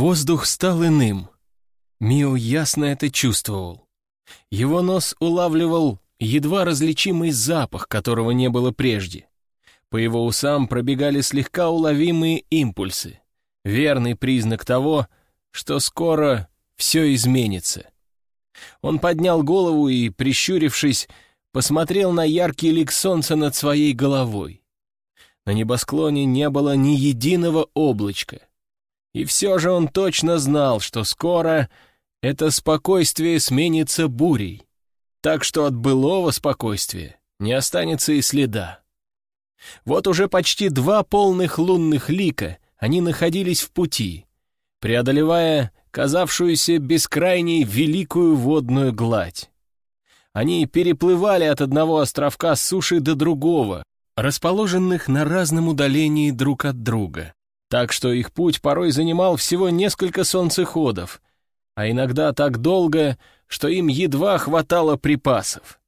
Воздух стал иным. Мио ясно это чувствовал. Его нос улавливал едва различимый запах, которого не было прежде. По его усам пробегали слегка уловимые импульсы. Верный признак того, что скоро все изменится. Он поднял голову и, прищурившись, посмотрел на яркий лик солнца над своей головой. На небосклоне не было ни единого облачка. И все же он точно знал, что скоро это спокойствие сменится бурей, так что от былого спокойствия не останется и следа. Вот уже почти два полных лунных лика они находились в пути, преодолевая казавшуюся бескрайней великую водную гладь. Они переплывали от одного островка суши до другого, расположенных на разном удалении друг от друга, так что их путь порой занимал всего несколько солнцеходов, а иногда так долго, что им едва хватало припасов.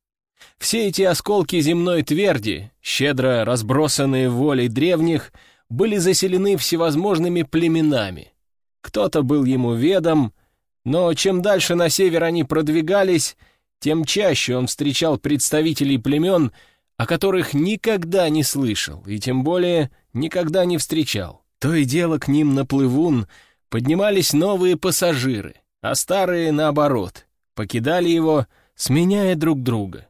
Все эти осколки земной тверди, щедро разбросанные волей древних, были заселены всевозможными племенами. Кто-то был ему ведом, но чем дальше на север они продвигались, тем чаще он встречал представителей племен, о которых никогда не слышал и тем более никогда не встречал. То и дело к ним на плывун поднимались новые пассажиры, а старые, наоборот, покидали его, сменяя друг друга.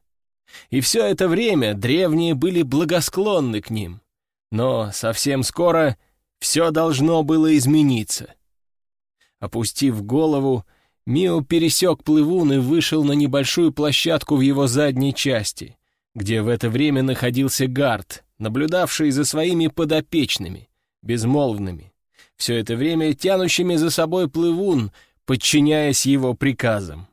И все это время древние были благосклонны к ним, но совсем скоро все должно было измениться. Опустив голову, Мио пересек плывун и вышел на небольшую площадку в его задней части, где в это время находился гард, наблюдавший за своими подопечными, безмолвными, все это время тянущими за собой плывун, подчиняясь его приказам.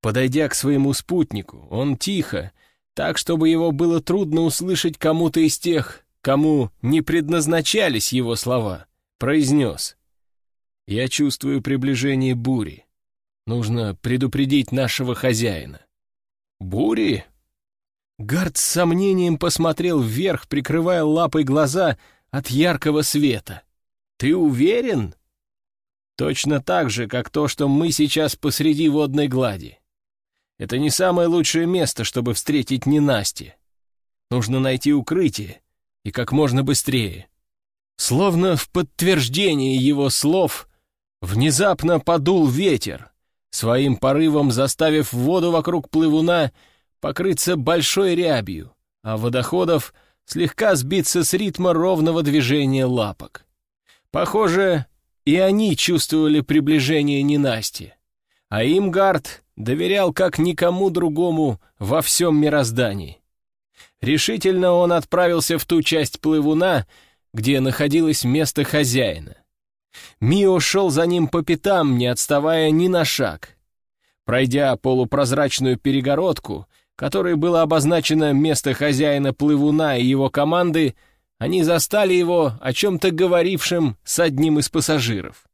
Подойдя к своему спутнику, он тихо, так, чтобы его было трудно услышать кому-то из тех, кому не предназначались его слова, произнес. «Я чувствую приближение бури. Нужно предупредить нашего хозяина». «Бури?» Гард с сомнением посмотрел вверх, прикрывая лапой глаза от яркого света. «Ты уверен?» «Точно так же, как то, что мы сейчас посреди водной глади. Это не самое лучшее место, чтобы встретить ненастье. Нужно найти укрытие, и как можно быстрее». Словно в подтверждение его слов, внезапно подул ветер своим порывом заставив воду вокруг плывуна покрыться большой рябью, а водоходов слегка сбиться с ритма ровного движения лапок. Похоже, и они чувствовали приближение ненасти, а Имгард доверял как никому другому во всем мироздании. Решительно он отправился в ту часть плывуна, где находилось место хозяина. Мио шел за ним по пятам, не отставая ни на шаг. Пройдя полупрозрачную перегородку, которой было обозначено место хозяина плывуна и его команды, они застали его о чем-то говорившим с одним из пассажиров.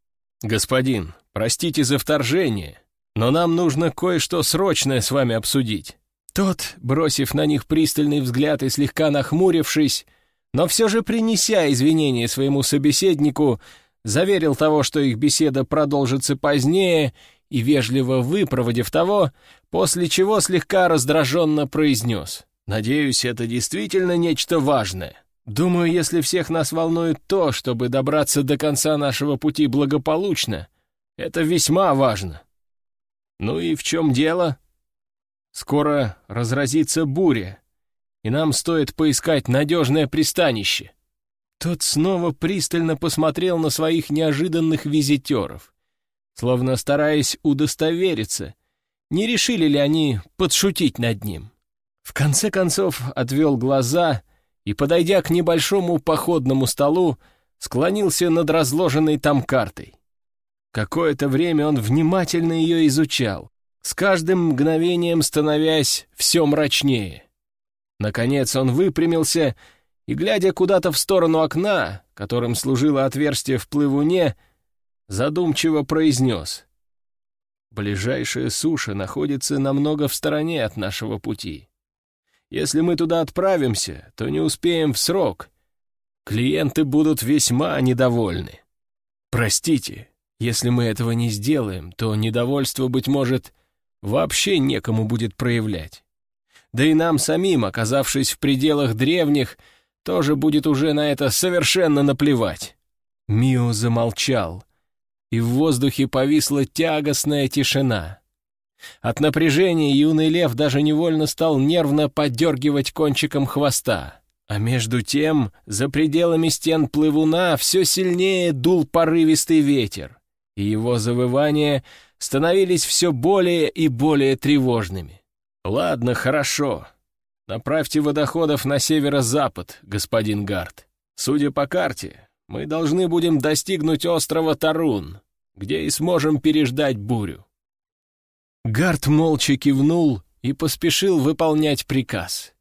«Господин, простите за вторжение, но нам нужно кое-что срочное с вами обсудить». Тот, бросив на них пристальный взгляд и слегка нахмурившись, но все же принеся извинения своему собеседнику, заверил того, что их беседа продолжится позднее, и вежливо выпроводив того, после чего слегка раздраженно произнес. «Надеюсь, это действительно нечто важное. Думаю, если всех нас волнует то, чтобы добраться до конца нашего пути благополучно, это весьма важно. Ну и в чем дело? Скоро разразится буря, и нам стоит поискать надежное пристанище». Тот снова пристально посмотрел на своих неожиданных визитеров, словно стараясь удостовериться, не решили ли они подшутить над ним. В конце концов отвел глаза и, подойдя к небольшому походному столу, склонился над разложенной там картой. Какое-то время он внимательно ее изучал, с каждым мгновением становясь все мрачнее. Наконец он выпрямился и, глядя куда-то в сторону окна, которым служило отверстие в плывуне, задумчиво произнес. «Ближайшая суша находится намного в стороне от нашего пути. Если мы туда отправимся, то не успеем в срок. Клиенты будут весьма недовольны. Простите, Если мы этого не сделаем, то недовольство, быть может, вообще некому будет проявлять. Да и нам самим, оказавшись в пределах древних, тоже будет уже на это совершенно наплевать. Мио замолчал, и в воздухе повисла тягостная тишина. От напряжения юный лев даже невольно стал нервно подергивать кончиком хвоста. А между тем, за пределами стен плывуна все сильнее дул порывистый ветер, и его завывания становились все более и более тревожными. «Ладно, хорошо. Направьте водоходов на северо-запад, господин Гард. Судя по карте, мы должны будем достигнуть острова Тарун, где и сможем переждать бурю». Гард молча кивнул и поспешил выполнять приказ.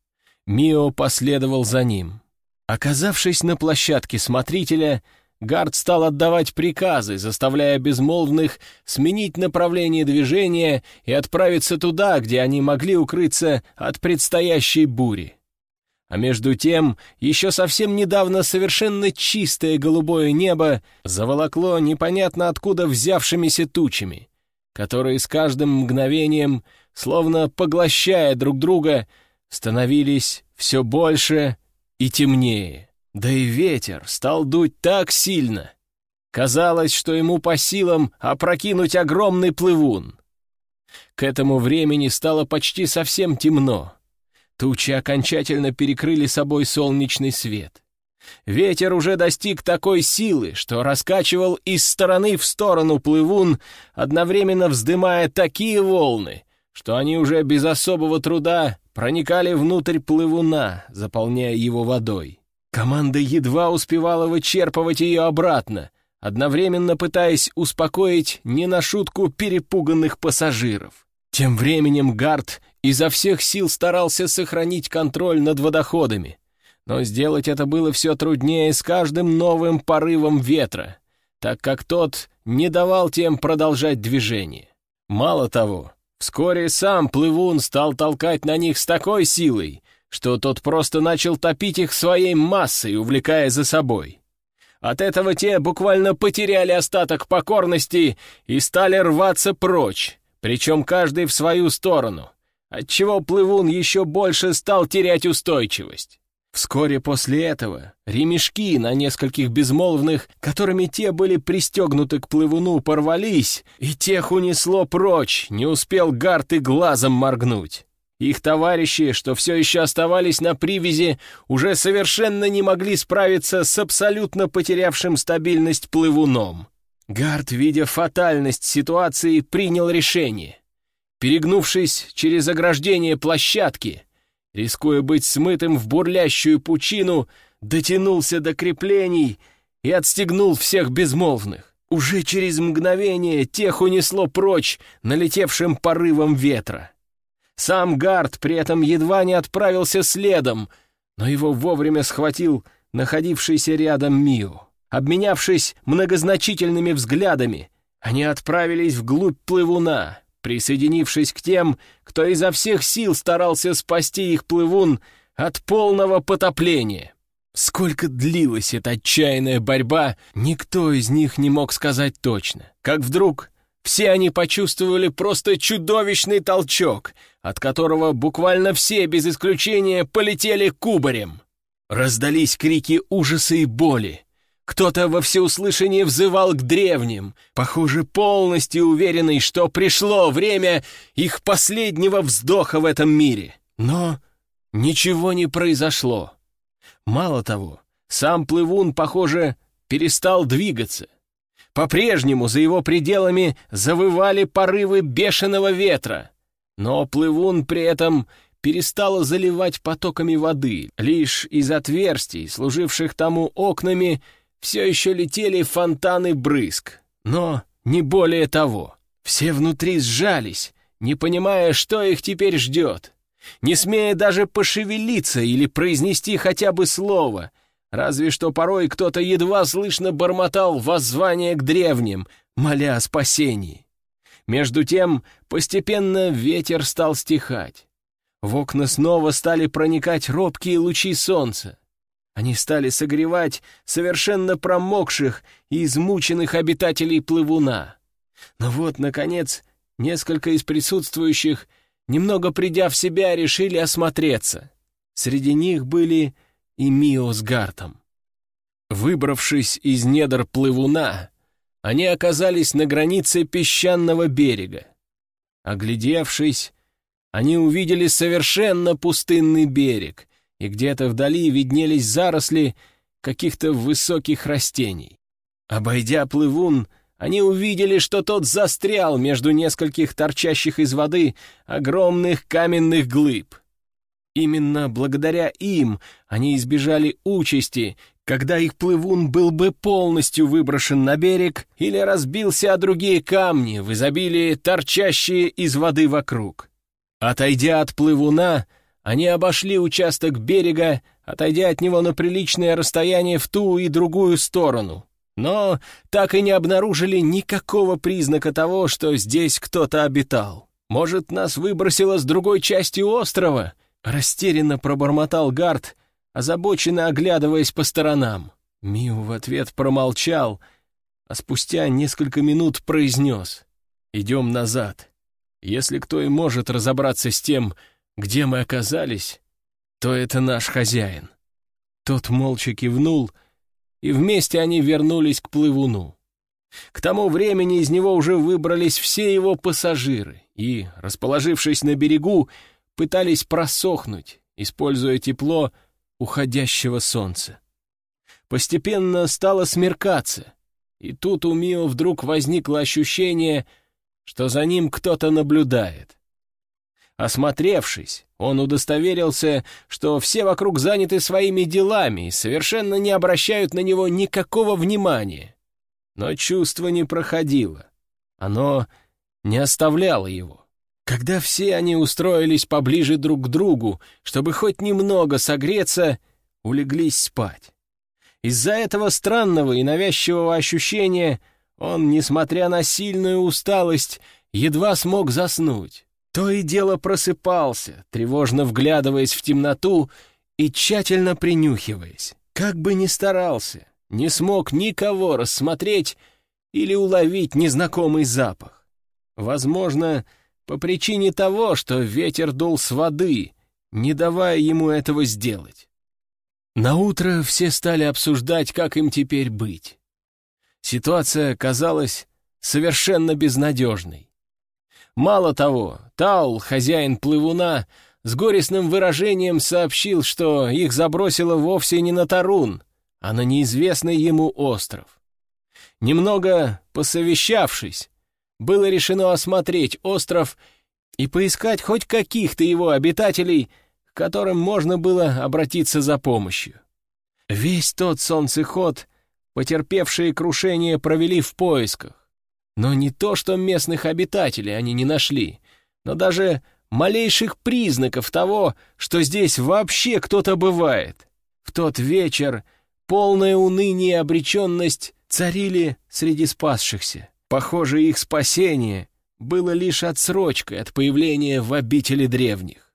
Мио последовал за ним. Оказавшись на площадке смотрителя, Гард стал отдавать приказы, заставляя безмолвных сменить направление движения и отправиться туда, где они могли укрыться от предстоящей бури. А между тем, еще совсем недавно совершенно чистое голубое небо заволокло непонятно откуда взявшимися тучами, которые с каждым мгновением, словно поглощая друг друга, становились все больше и темнее. Да и ветер стал дуть так сильно. Казалось, что ему по силам опрокинуть огромный плывун. К этому времени стало почти совсем темно. Тучи окончательно перекрыли собой солнечный свет. Ветер уже достиг такой силы, что раскачивал из стороны в сторону плывун, одновременно вздымая такие волны, что они уже без особого труда проникали внутрь плывуна, заполняя его водой. Команда едва успевала вычерпывать ее обратно, одновременно пытаясь успокоить не на шутку перепуганных пассажиров. Тем временем Гард изо всех сил старался сохранить контроль над водоходами, но сделать это было все труднее с каждым новым порывом ветра, так как тот не давал тем продолжать движение. Мало того, вскоре сам плывун стал толкать на них с такой силой, что тот просто начал топить их своей массой, увлекая за собой. От этого те буквально потеряли остаток покорности и стали рваться прочь, причем каждый в свою сторону, отчего плывун еще больше стал терять устойчивость. Вскоре после этого ремешки на нескольких безмолвных, которыми те были пристегнуты к плывуну, порвались, и тех унесло прочь, не успел Гарт и глазом моргнуть. Их товарищи, что все еще оставались на привязи, уже совершенно не могли справиться с абсолютно потерявшим стабильность плывуном. Гард, видя фатальность ситуации, принял решение. Перегнувшись через ограждение площадки, рискуя быть смытым в бурлящую пучину, дотянулся до креплений и отстегнул всех безмолвных. Уже через мгновение тех унесло прочь налетевшим порывом ветра. Сам Гард при этом едва не отправился следом, но его вовремя схватил находившийся рядом Мио. Обменявшись многозначительными взглядами, они отправились вглубь плывуна, присоединившись к тем, кто изо всех сил старался спасти их плывун от полного потопления. Сколько длилась эта отчаянная борьба, никто из них не мог сказать точно. Как вдруг все они почувствовали просто чудовищный толчок, от которого буквально все, без исключения, полетели кубарем. Раздались крики ужаса и боли. Кто-то во всеуслышание взывал к древним, похоже, полностью уверенный, что пришло время их последнего вздоха в этом мире. Но ничего не произошло. Мало того, сам плывун, похоже, перестал двигаться — по-прежнему за его пределами завывали порывы бешеного ветра, но плывун при этом перестала заливать потоками воды. Лишь из отверстий, служивших тому окнами, все еще летели фонтаны брызг. Но не более того. Все внутри сжались, не понимая, что их теперь ждет. Не смея даже пошевелиться или произнести хотя бы слово, Разве что порой кто-то едва слышно бормотал воззвание к древним, моля о спасении. Между тем, постепенно ветер стал стихать. В окна снова стали проникать робкие лучи солнца. Они стали согревать совершенно промокших и измученных обитателей плывуна. Но вот, наконец, несколько из присутствующих, немного придя в себя, решили осмотреться. Среди них были и Мио с Гартом. Выбравшись из недр плывуна, они оказались на границе песчаного берега. Оглядевшись, они увидели совершенно пустынный берег, и где-то вдали виднелись заросли каких-то высоких растений. Обойдя плывун, они увидели, что тот застрял между нескольких торчащих из воды огромных каменных глыб. Именно благодаря им они избежали участи, когда их плывун был бы полностью выброшен на берег или разбился о другие камни в изобилии, торчащие из воды вокруг. Отойдя от плывуна, они обошли участок берега, отойдя от него на приличное расстояние в ту и другую сторону, но так и не обнаружили никакого признака того, что здесь кто-то обитал. Может, нас выбросило с другой части острова? Растерянно пробормотал Гард, озабоченно оглядываясь по сторонам. Миу в ответ промолчал, а спустя несколько минут произнес «Идем назад». Если кто и может разобраться с тем, где мы оказались, то это наш хозяин. Тот молча кивнул, и вместе они вернулись к плывуну. К тому времени из него уже выбрались все его пассажиры и, расположившись на берегу, пытались просохнуть, используя тепло уходящего солнца. Постепенно стало смеркаться, и тут у Мио вдруг возникло ощущение — что за ним кто-то наблюдает. Осмотревшись, он удостоверился, что все вокруг заняты своими делами и совершенно не обращают на него никакого внимания. Но чувство не проходило. Оно не оставляло его. Когда все они устроились поближе друг к другу, чтобы хоть немного согреться, улеглись спать. Из-за этого странного и навязчивого ощущения он, несмотря на сильную усталость, едва смог заснуть. То и дело просыпался, тревожно вглядываясь в темноту и тщательно принюхиваясь. Как бы ни старался, не смог никого рассмотреть или уловить незнакомый запах. Возможно, по причине того, что ветер дул с воды, не давая ему этого сделать. Наутро все стали обсуждать, как им теперь быть. Ситуация казалась совершенно безнадежной. Мало того, Таул, хозяин плывуна, с горестным выражением сообщил, что их забросило вовсе не на Тарун, а на неизвестный ему остров. Немного посовещавшись, было решено осмотреть остров и поискать хоть каких-то его обитателей, к которым можно было обратиться за помощью. Весь тот солнцеход Потерпевшие крушение провели в поисках. Но не то, что местных обитателей они не нашли, но даже малейших признаков того, что здесь вообще кто-то бывает. В тот вечер полное уныние и обреченность царили среди спасшихся. Похоже, их спасение было лишь отсрочкой от появления в обители древних.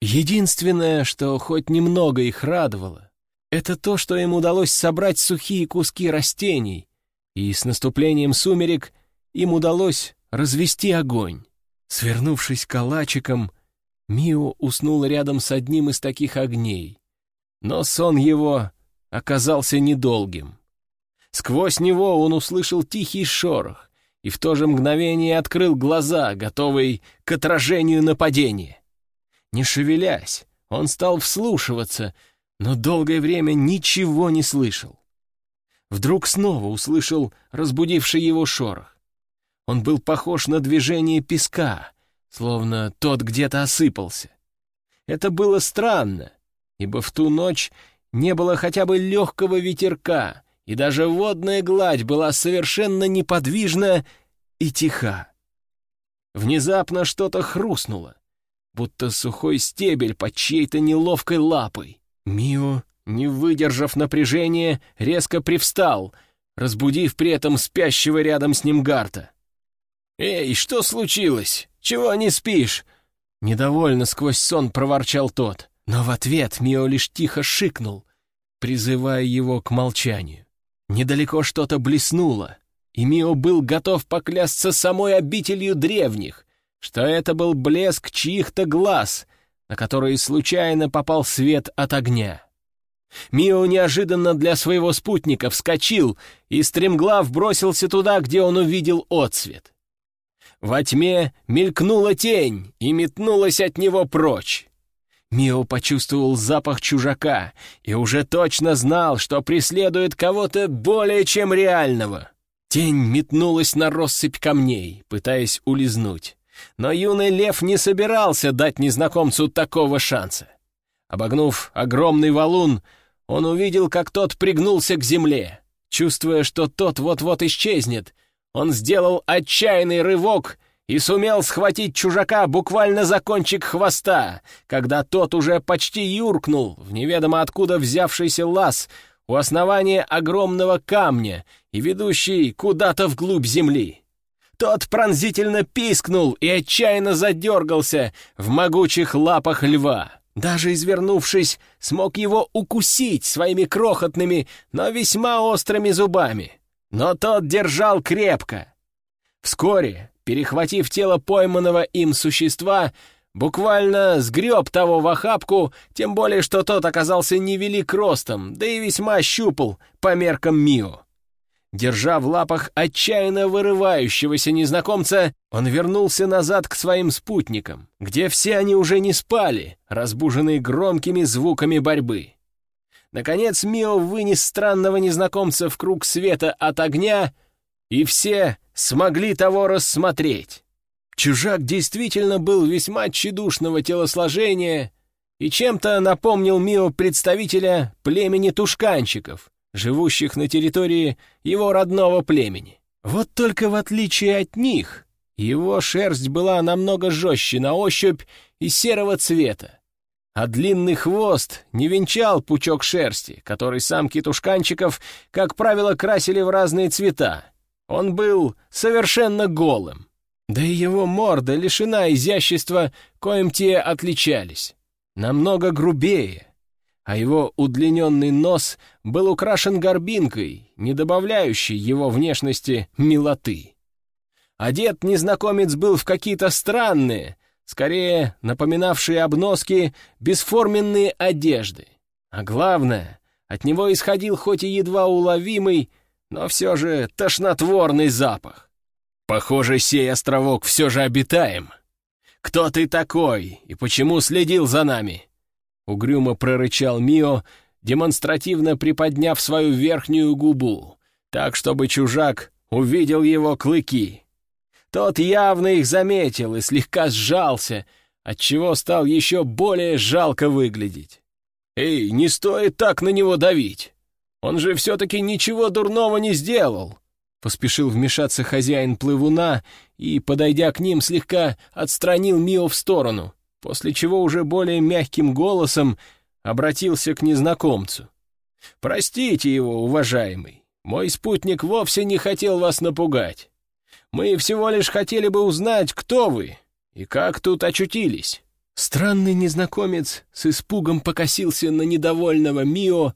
Единственное, что хоть немного их радовало, это то, что им удалось собрать сухие куски растений, и с наступлением сумерек им удалось развести огонь. Свернувшись калачиком, Мио уснул рядом с одним из таких огней. Но сон его оказался недолгим. Сквозь него он услышал тихий шорох и в то же мгновение открыл глаза, готовый к отражению нападения. Не шевелясь, он стал вслушиваться — но долгое время ничего не слышал. Вдруг снова услышал разбудивший его шорох. Он был похож на движение песка, словно тот где-то осыпался. Это было странно, ибо в ту ночь не было хотя бы легкого ветерка, и даже водная гладь была совершенно неподвижна и тиха. Внезапно что-то хрустнуло, будто сухой стебель под чьей-то неловкой лапой. Мио, не выдержав напряжения, резко привстал, разбудив при этом спящего рядом с ним Гарта. «Эй, что случилось? Чего не спишь?» Недовольно сквозь сон проворчал тот, но в ответ Мио лишь тихо шикнул призывая его к молчанию. Недалеко что-то блеснуло, и Мио был готов поклясться самой обителью древних, что это был блеск чьих-то глаз, на которые случайно попал свет от огня. Мио неожиданно для своего спутника вскочил и стремглав бросился туда, где он увидел отсвет. Во тьме мелькнула тень и метнулась от него прочь. Мио почувствовал запах чужака и уже точно знал, что преследует кого-то более чем реального. Тень метнулась на россыпь камней, пытаясь улизнуть. Но юный лев не собирался дать незнакомцу такого шанса. Обогнув огромный валун, он увидел, как тот пригнулся к земле. Чувствуя, что тот вот-вот исчезнет, он сделал отчаянный рывок и сумел схватить чужака буквально за кончик хвоста, когда тот уже почти юркнул в неведомо откуда взявшийся лаз у основания огромного камня и ведущий куда-то вглубь земли. Тот пронзительно пискнул и отчаянно задергался в могучих лапах льва. Даже извернувшись, смог его укусить своими крохотными, но весьма острыми зубами. Но тот держал крепко. Вскоре, перехватив тело пойманного им существа, буквально сгреб того в охапку, тем более, что тот оказался невелик ростом, да и весьма щупал по меркам Мио. Держа в лапах отчаянно вырывающегося незнакомца, он вернулся назад к своим спутникам, где все они уже не спали, разбуженные громкими звуками борьбы. Наконец Мио вынес странного незнакомца в круг света от огня, и все смогли того рассмотреть. Чужак действительно был весьма тщедушного телосложения и чем-то напомнил Мио представителя племени тушканчиков, живущих на территории его родного племени. Вот только в отличие от них, его шерсть была намного жестче на ощупь и серого цвета, а длинный хвост не венчал пучок шерсти, который самки тушканчиков, как правило, красили в разные цвета. Он был совершенно голым. Да и его морда лишена изящества, коим те отличались. Намного грубее, а его удлиненный нос был украшен горбинкой, не добавляющей его внешности милоты. Одет незнакомец был в какие-то странные, скорее напоминавшие обноски, бесформенные одежды. А главное, от него исходил хоть и едва уловимый, но все же тошнотворный запах. Похоже, сей островок все же обитаем. Кто ты такой и почему следил за нами? Угрюмо прорычал Мио, демонстративно приподняв свою верхнюю губу, так, чтобы чужак увидел его клыки. Тот явно их заметил и слегка сжался, отчего стал еще более жалко выглядеть. «Эй, не стоит так на него давить! Он же все-таки ничего дурного не сделал!» Поспешил вмешаться хозяин плывуна и, подойдя к ним, слегка отстранил Мио в сторону после чего уже более мягким голосом обратился к незнакомцу. «Простите его, уважаемый, мой спутник вовсе не хотел вас напугать. Мы всего лишь хотели бы узнать, кто вы и как тут очутились». Странный незнакомец с испугом покосился на недовольного Мио,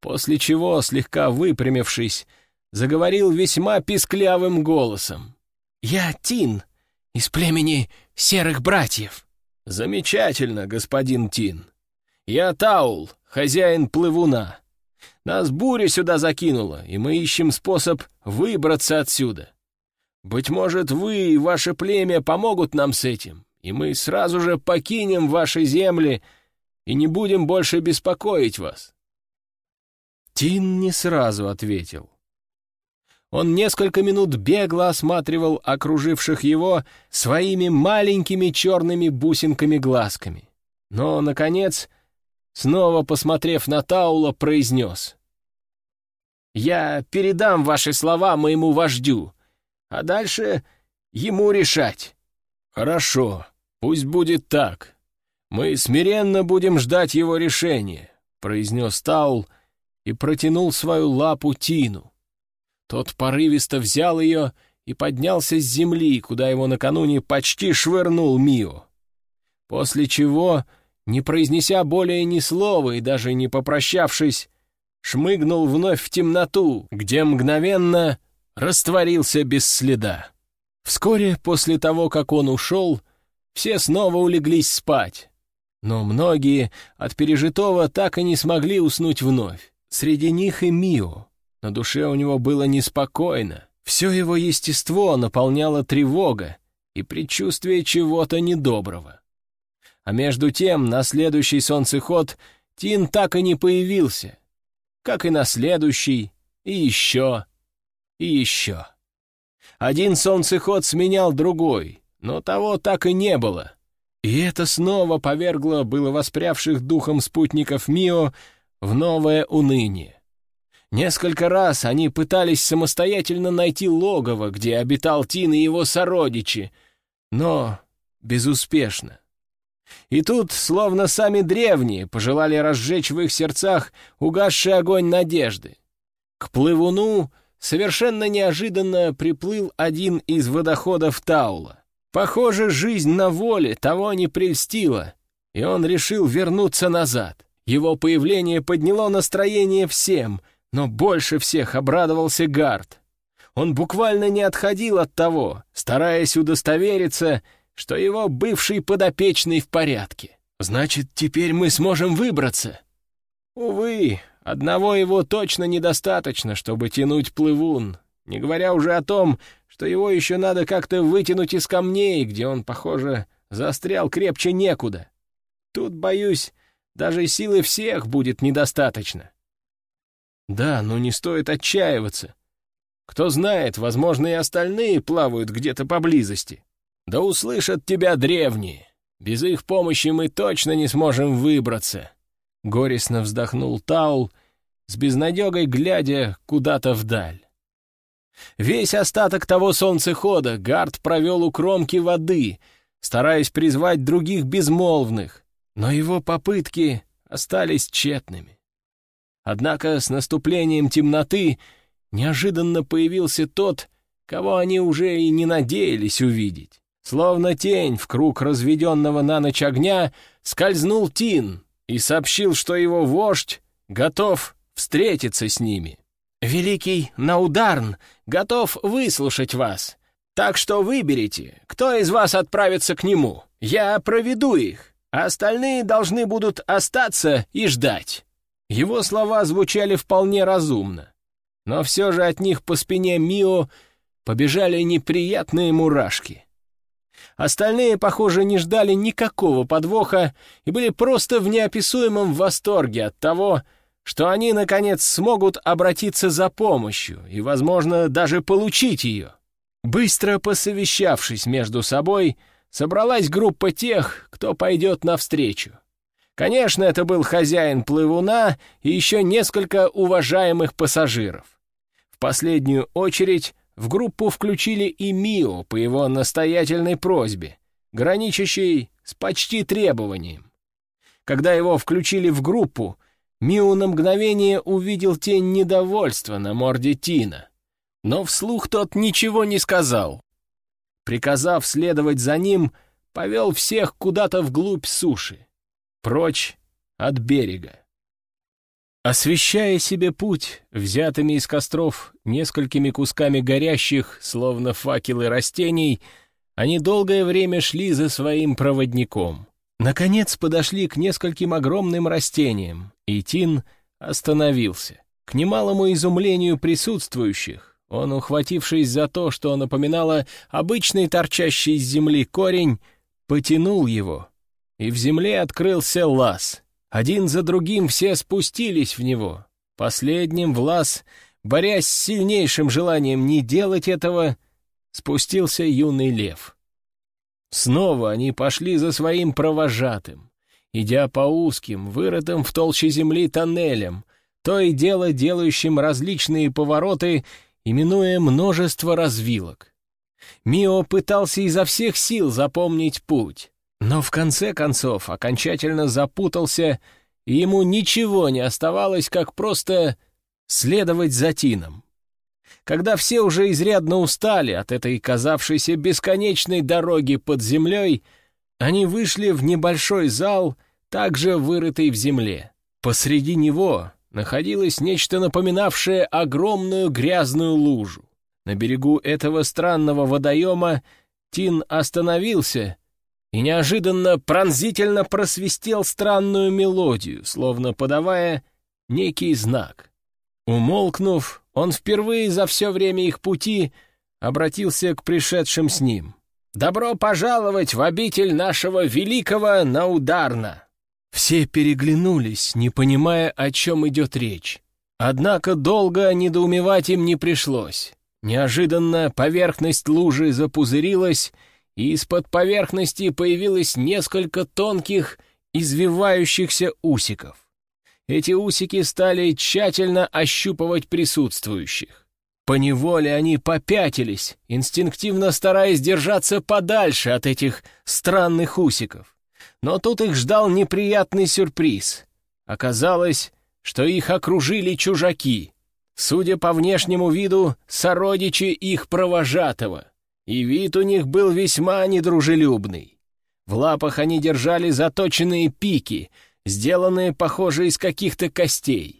после чего, слегка выпрямившись, заговорил весьма писклявым голосом. «Я Тин, из племени Серых Братьев. «Замечательно, господин Тин. Я Таул, хозяин плывуна. Нас буря сюда закинула, и мы ищем способ выбраться отсюда. Быть может, вы и ваше племя помогут нам с этим, и мы сразу же покинем ваши земли и не будем больше беспокоить вас». Тин не сразу ответил. Он несколько минут бегло осматривал окруживших его своими маленькими черными бусинками-глазками. Но, наконец, снова посмотрев на Таула, произнес. «Я передам ваши слова моему вождю, а дальше ему решать». «Хорошо, пусть будет так. Мы смиренно будем ждать его решения», — произнес Таул и протянул свою лапу Тину. Тот порывисто взял ее и поднялся с земли, куда его накануне почти швырнул Мио. После чего, не произнеся более ни слова и даже не попрощавшись, шмыгнул вновь в темноту, где мгновенно растворился без следа. Вскоре после того, как он ушел, все снова улеглись спать. Но многие от пережитого так и не смогли уснуть вновь. Среди них и Мио. На душе у него было неспокойно. Все его естество наполняло тревога и предчувствие чего-то недоброго. А между тем, на следующий солнцеход Тин так и не появился, как и на следующий, и еще, и еще. Один солнцеход сменял другой, но того так и не было. И это снова повергло было воспрявших духом спутников Мио в новое уныние. Несколько раз они пытались самостоятельно найти логово, где обитал Тин и его сородичи, но безуспешно. И тут, словно сами древние, пожелали разжечь в их сердцах угасший огонь надежды. К плывуну совершенно неожиданно приплыл один из водоходов Таула. Похоже, жизнь на воле того не прельстила, и он решил вернуться назад. Его появление подняло настроение всем, но больше всех обрадовался Гард. Он буквально не отходил от того, стараясь удостовериться, что его бывший подопечный в порядке. Значит, теперь мы сможем выбраться. Увы, одного его точно недостаточно, чтобы тянуть плывун, не говоря уже о том, что его еще надо как-то вытянуть из камней, где он, похоже, застрял крепче некуда. Тут, боюсь, даже силы всех будет недостаточно. Да, но не стоит отчаиваться. Кто знает, возможно, и остальные плавают где-то поблизости. Да услышат тебя древние. Без их помощи мы точно не сможем выбраться. Горестно вздохнул Таул, с безнадегой глядя куда-то вдаль. Весь остаток того солнцехода Гард провел у кромки воды, стараясь призвать других безмолвных, но его попытки остались тщетными. Однако с наступлением темноты неожиданно появился тот, кого они уже и не надеялись увидеть. Словно тень в круг разведенного на ночь огня скользнул Тин и сообщил, что его вождь готов встретиться с ними. «Великий Наударн готов выслушать вас, так что выберите, кто из вас отправится к нему. Я проведу их, а остальные должны будут остаться и ждать». Его слова звучали вполне разумно, но все же от них по спине Мио побежали неприятные мурашки. Остальные, похоже, не ждали никакого подвоха и были просто в неописуемом восторге от того, что они, наконец, смогут обратиться за помощью и, возможно, даже получить ее. Быстро посовещавшись между собой, собралась группа тех, кто пойдет навстречу. Конечно, это был хозяин плывуна и еще несколько уважаемых пассажиров. В последнюю очередь в группу включили и Мио по его настоятельной просьбе, граничащей с почти требованием. Когда его включили в группу, Мио на мгновение увидел тень недовольства на морде Тина, но вслух тот ничего не сказал. Приказав следовать за ним, повел всех куда-то вглубь суши, прочь от берега. Освещая себе путь, взятыми из костров несколькими кусками горящих, словно факелы растений, они долгое время шли за своим проводником. Наконец подошли к нескольким огромным растениям, и Тин остановился. К немалому изумлению присутствующих, он, ухватившись за то, что напоминало обычный торчащий из земли корень, потянул его, и в земле открылся лаз — один за другим все спустились в него. Последним в лаз, борясь с сильнейшим желанием не делать этого, спустился юный лев. Снова они пошли за своим провожатым, идя по узким, вырытым в толще земли тоннелям, то и дело делающим различные повороты, именуя множество развилок. Мио пытался изо всех сил запомнить путь, но в конце концов окончательно запутался, и ему ничего не оставалось, как просто следовать за Тином. Когда все уже изрядно устали от этой казавшейся бесконечной дороги под землей, они вышли в небольшой зал, также вырытый в земле. Посреди него, находилось нечто напоминавшее огромную грязную лужу. На берегу этого странного водоема Тин остановился и неожиданно пронзительно просвистел странную мелодию, словно подавая некий знак. Умолкнув, он впервые за все время их пути обратился к пришедшим с ним. «Добро пожаловать в обитель нашего великого Наударна!» Все переглянулись, не понимая, о чем идет речь. Однако долго недоумевать им не пришлось. Неожиданно поверхность лужи запузырилась, и из-под поверхности появилось несколько тонких, извивающихся усиков. Эти усики стали тщательно ощупывать присутствующих. Поневоле они попятились, инстинктивно стараясь держаться подальше от этих странных усиков. Но тут их ждал неприятный сюрприз. Оказалось, что их окружили чужаки. Судя по внешнему виду, сородичи их провожатого. И вид у них был весьма недружелюбный. В лапах они держали заточенные пики, сделанные, похоже, из каких-то костей.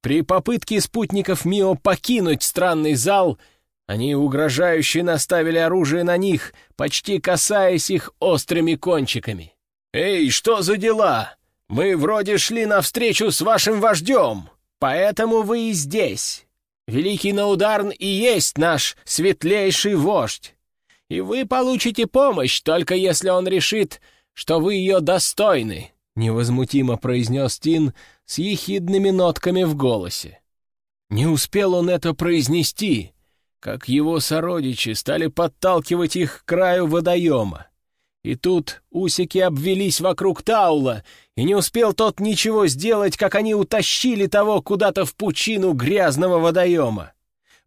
При попытке спутников Мио покинуть странный зал, они угрожающе наставили оружие на них, почти касаясь их острыми кончиками. «Эй, что за дела? Мы вроде шли навстречу с вашим вождем, поэтому вы и здесь. Великий Наударн и есть наш светлейший вождь. И вы получите помощь, только если он решит, что вы ее достойны», — невозмутимо произнес Тин с ехидными нотками в голосе. Не успел он это произнести, как его сородичи стали подталкивать их к краю водоема. И тут усики обвелись вокруг Таула, и не успел тот ничего сделать, как они утащили того куда-то в пучину грязного водоема.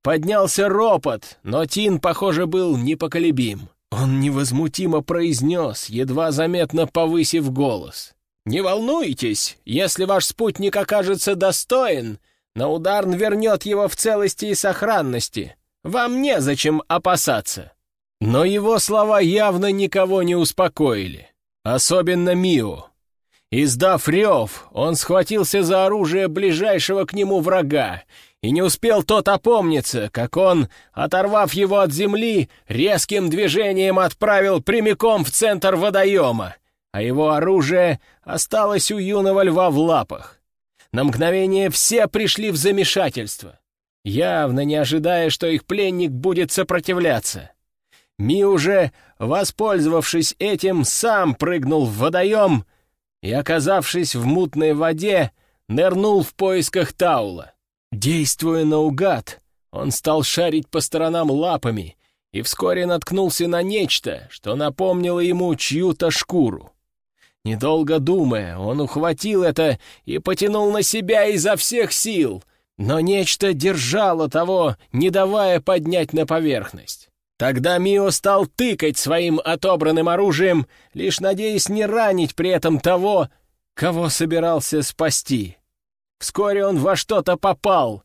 Поднялся ропот, но Тин, похоже, был непоколебим. Он невозмутимо произнес, едва заметно повысив голос. «Не волнуйтесь, если ваш спутник окажется достоин, Наударн вернет его в целости и сохранности. Вам незачем опасаться». Но его слова явно никого не успокоили, особенно Мио. Издав рев, он схватился за оружие ближайшего к нему врага, и не успел тот опомниться, как он, оторвав его от земли, резким движением отправил прямиком в центр водоема, а его оружие осталось у юного льва в лапах. На мгновение все пришли в замешательство, явно не ожидая, что их пленник будет сопротивляться. Ми уже, воспользовавшись этим, сам прыгнул в водоем и, оказавшись в мутной воде, нырнул в поисках Таула. Действуя наугад, он стал шарить по сторонам лапами и вскоре наткнулся на нечто, что напомнило ему чью-то шкуру. Недолго думая, он ухватил это и потянул на себя изо всех сил, но нечто держало того, не давая поднять на поверхность. Тогда Мио стал тыкать своим отобранным оружием, лишь надеясь не ранить при этом того, кого собирался спасти. Вскоре он во что-то попал,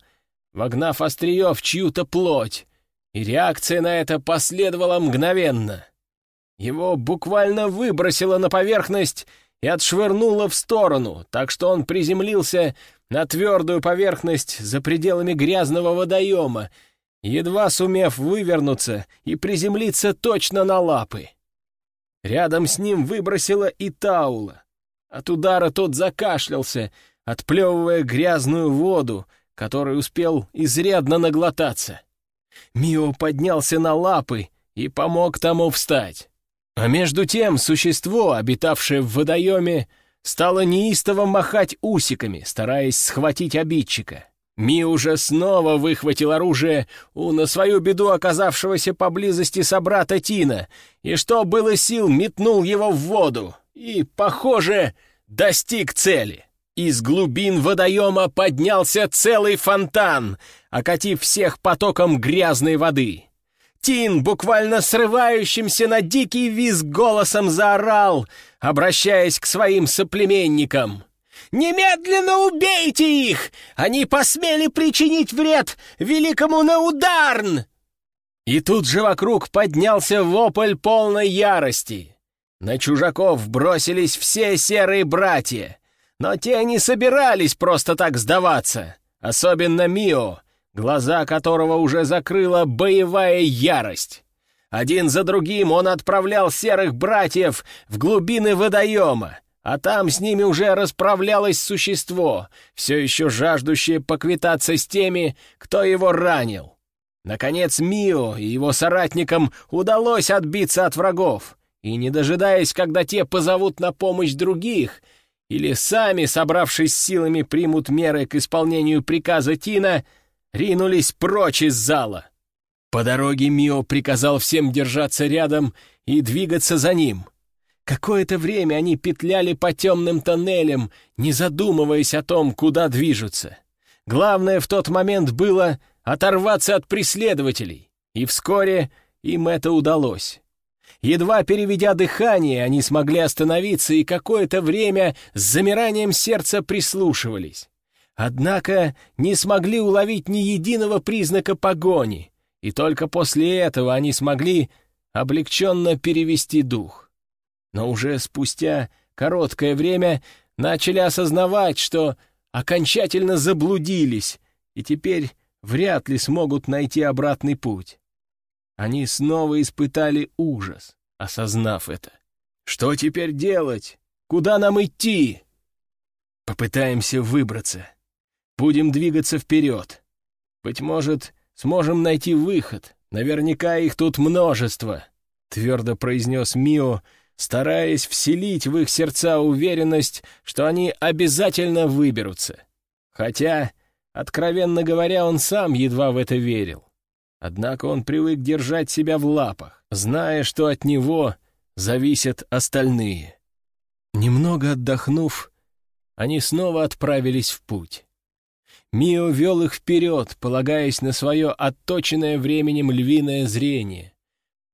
вогнав острие в чью-то плоть, и реакция на это последовала мгновенно. Его буквально выбросило на поверхность и отшвырнуло в сторону, так что он приземлился на твердую поверхность за пределами грязного водоема, едва сумев вывернуться и приземлиться точно на лапы. Рядом с ним выбросило и Таула. От удара тот закашлялся, отплевывая грязную воду, которой успел изрядно наглотаться. Мио поднялся на лапы и помог тому встать. А между тем существо, обитавшее в водоеме, стало неистово махать усиками, стараясь схватить обидчика. Ми уже снова выхватил оружие у на свою беду оказавшегося поблизости собрата Тина, и что было сил, метнул его в воду и, похоже, достиг цели. Из глубин водоема поднялся целый фонтан, окатив всех потоком грязной воды. Тин, буквально срывающимся на дикий визг голосом заорал, обращаясь к своим соплеменникам — Немедленно убейте их! Они посмели причинить вред великому Наударн!» И тут же вокруг поднялся вопль полной ярости. На чужаков бросились все серые братья. Но те не собирались просто так сдаваться, особенно Мио, глаза которого уже закрыла боевая ярость. Один за другим он отправлял серых братьев в глубины водоема, а там с ними уже расправлялось существо, все еще жаждущее поквитаться с теми, кто его ранил. Наконец Мио и его соратникам удалось отбиться от врагов, и, не дожидаясь, когда те позовут на помощь других, или сами, собравшись силами, примут меры к исполнению приказа Тина, ринулись прочь из зала. По дороге Мио приказал всем держаться рядом и двигаться за ним. Какое-то время они петляли по темным тоннелям, не задумываясь о том, куда движутся. Главное в тот момент было оторваться от преследователей, и вскоре им это удалось. Едва переведя дыхание, они смогли остановиться и какое-то время с замиранием сердца прислушивались. Однако не смогли уловить ни единого признака погони, и только после этого они смогли облегченно перевести дух. Но уже спустя короткое время начали осознавать, что окончательно заблудились и теперь вряд ли смогут найти обратный путь. Они снова испытали ужас, осознав это. «Что теперь делать? Куда нам идти?» «Попытаемся выбраться. Будем двигаться вперед. Быть может, сможем найти выход. Наверняка их тут множество», — твердо произнес Мио, стараясь вселить в их сердца уверенность, что они обязательно выберутся. Хотя, откровенно говоря, он сам едва в это верил. Однако он привык держать себя в лапах, зная, что от него зависят остальные. Немного отдохнув, они снова отправились в путь. Мио вел их вперед, полагаясь на свое отточенное временем львиное зрение,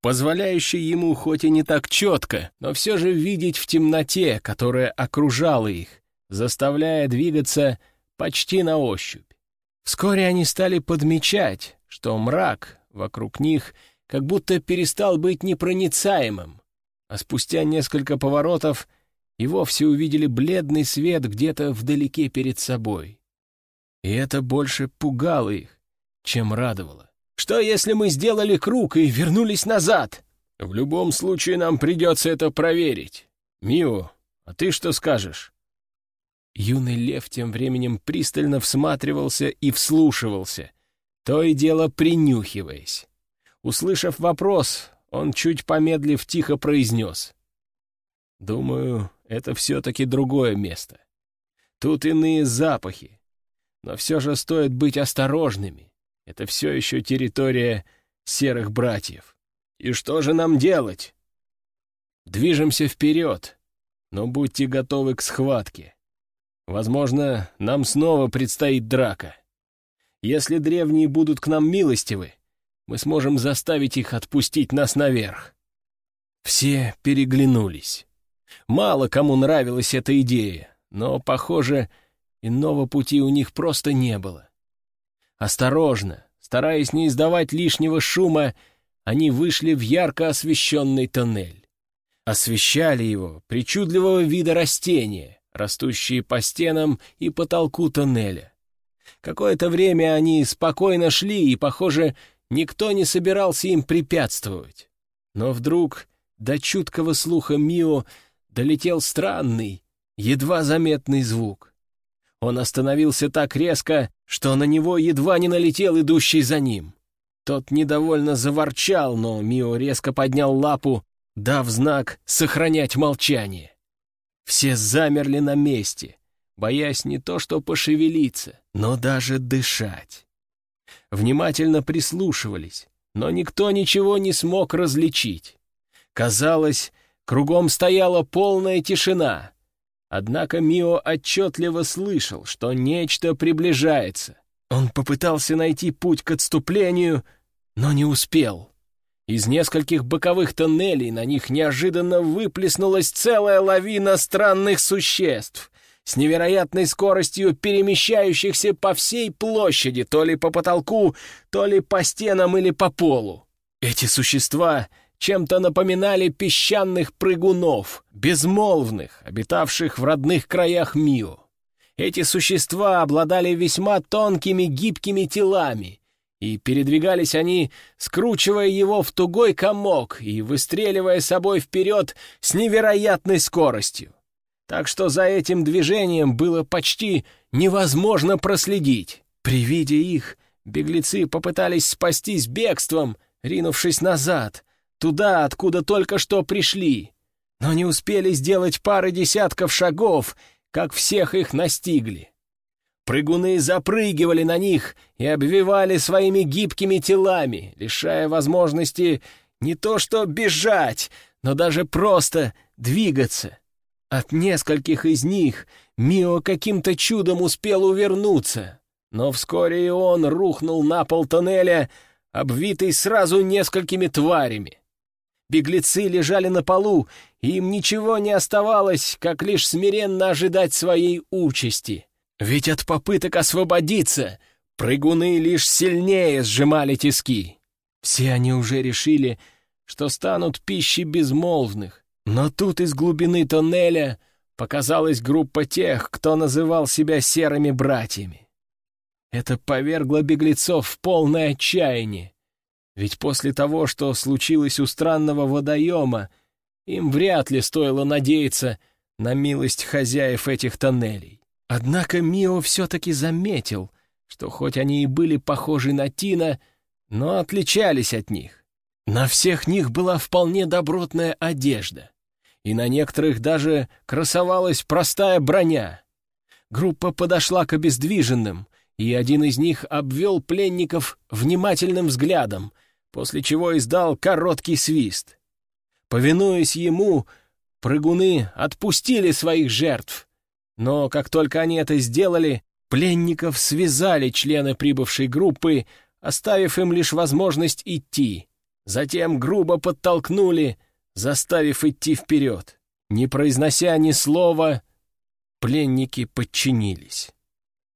позволяющее ему хоть и не так четко, но все же видеть в темноте, которая окружала их, заставляя двигаться почти на ощупь. Вскоре они стали подмечать, что мрак вокруг них как будто перестал быть непроницаемым, а спустя несколько поворотов и вовсе увидели бледный свет где-то вдалеке перед собой. И это больше пугало их, чем радовало. «Что, если мы сделали круг и вернулись назад?» «В любом случае нам придется это проверить. Мио, а ты что скажешь?» Юный лев тем временем пристально всматривался и вслушивался, то и дело принюхиваясь. Услышав вопрос, он, чуть помедлив, тихо произнес. «Думаю, это все-таки другое место. Тут иные запахи. Но все же стоит быть осторожными. Это все еще территория серых братьев. И что же нам делать? Движемся вперед, но будьте готовы к схватке. Возможно, нам снова предстоит драка». Если древние будут к нам милостивы, мы сможем заставить их отпустить нас наверх». Все переглянулись. Мало кому нравилась эта идея, но, похоже, иного пути у них просто не было. Осторожно, стараясь не издавать лишнего шума, они вышли в ярко освещенный тоннель. Освещали его причудливого вида растения, растущие по стенам и потолку тоннеля. Какое-то время они спокойно шли, и, похоже, никто не собирался им препятствовать. Но вдруг до чуткого слуха Мио долетел странный, едва заметный звук. Он остановился так резко, что на него едва не налетел идущий за ним. Тот недовольно заворчал, но Мио резко поднял лапу, дав знак сохранять молчание. Все замерли на месте, боясь не то что пошевелиться, но даже дышать. Внимательно прислушивались, но никто ничего не смог различить. Казалось, кругом стояла полная тишина. Однако Мио отчетливо слышал, что нечто приближается. Он попытался найти путь к отступлению, но не успел. Из нескольких боковых тоннелей на них неожиданно выплеснулась целая лавина странных существ, с невероятной скоростью перемещающихся по всей площади, то ли по потолку, то ли по стенам или по полу. Эти существа чем-то напоминали песчаных прыгунов, безмолвных, обитавших в родных краях Мио. Эти существа обладали весьма тонкими гибкими телами, и передвигались они, скручивая его в тугой комок и выстреливая собой вперед с невероятной скоростью. Так что за этим движением было почти невозможно проследить. При виде их беглецы попытались спастись бегством, ринувшись назад, туда, откуда только что пришли, но не успели сделать пары десятков шагов, как всех их настигли. Прыгуны запрыгивали на них и обвивали своими гибкими телами, лишая возможности не то что бежать, но даже просто двигаться. От нескольких из них Мио каким-то чудом успел увернуться, но вскоре и он рухнул на пол тоннеля, обвитый сразу несколькими тварями. Беглецы лежали на полу, им ничего не оставалось, как лишь смиренно ожидать своей участи. Ведь от попыток освободиться прыгуны лишь сильнее сжимали тиски. Все они уже решили, что станут пищей безмолвных. Но тут из глубины тоннеля показалась группа тех, кто называл себя серыми братьями. Это повергло беглецов в полное отчаяние. Ведь после того, что случилось у странного водоема, им вряд ли стоило надеяться на милость хозяев этих тоннелей. Однако Мио все-таки заметил, что хоть они и были похожи на Тина, но отличались от них. На всех них была вполне добротная одежда, и на некоторых даже красовалась простая броня. Группа подошла к обездвиженным, и один из них обвел пленников внимательным взглядом, после чего издал короткий свист. Повинуясь ему, прыгуны отпустили своих жертв, но как только они это сделали, пленников связали члены прибывшей группы, оставив им лишь возможность идти. Затем грубо подтолкнули, заставив идти вперед. Не произнося ни слова, пленники подчинились.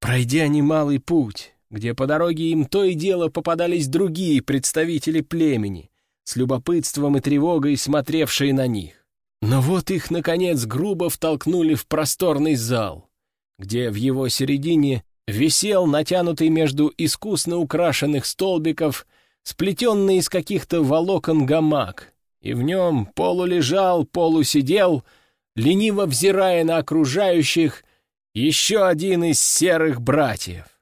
Пройдя немалый путь, где по дороге им то и дело попадались другие представители племени, с любопытством и тревогой смотревшие на них. Но вот их, наконец, грубо втолкнули в просторный зал, где в его середине висел натянутый между искусно украшенных столбиков, сплетенный из каких-то волокон гамак, и в нем полулежал, полусидел, лениво взирая на окружающих, еще один из серых братьев.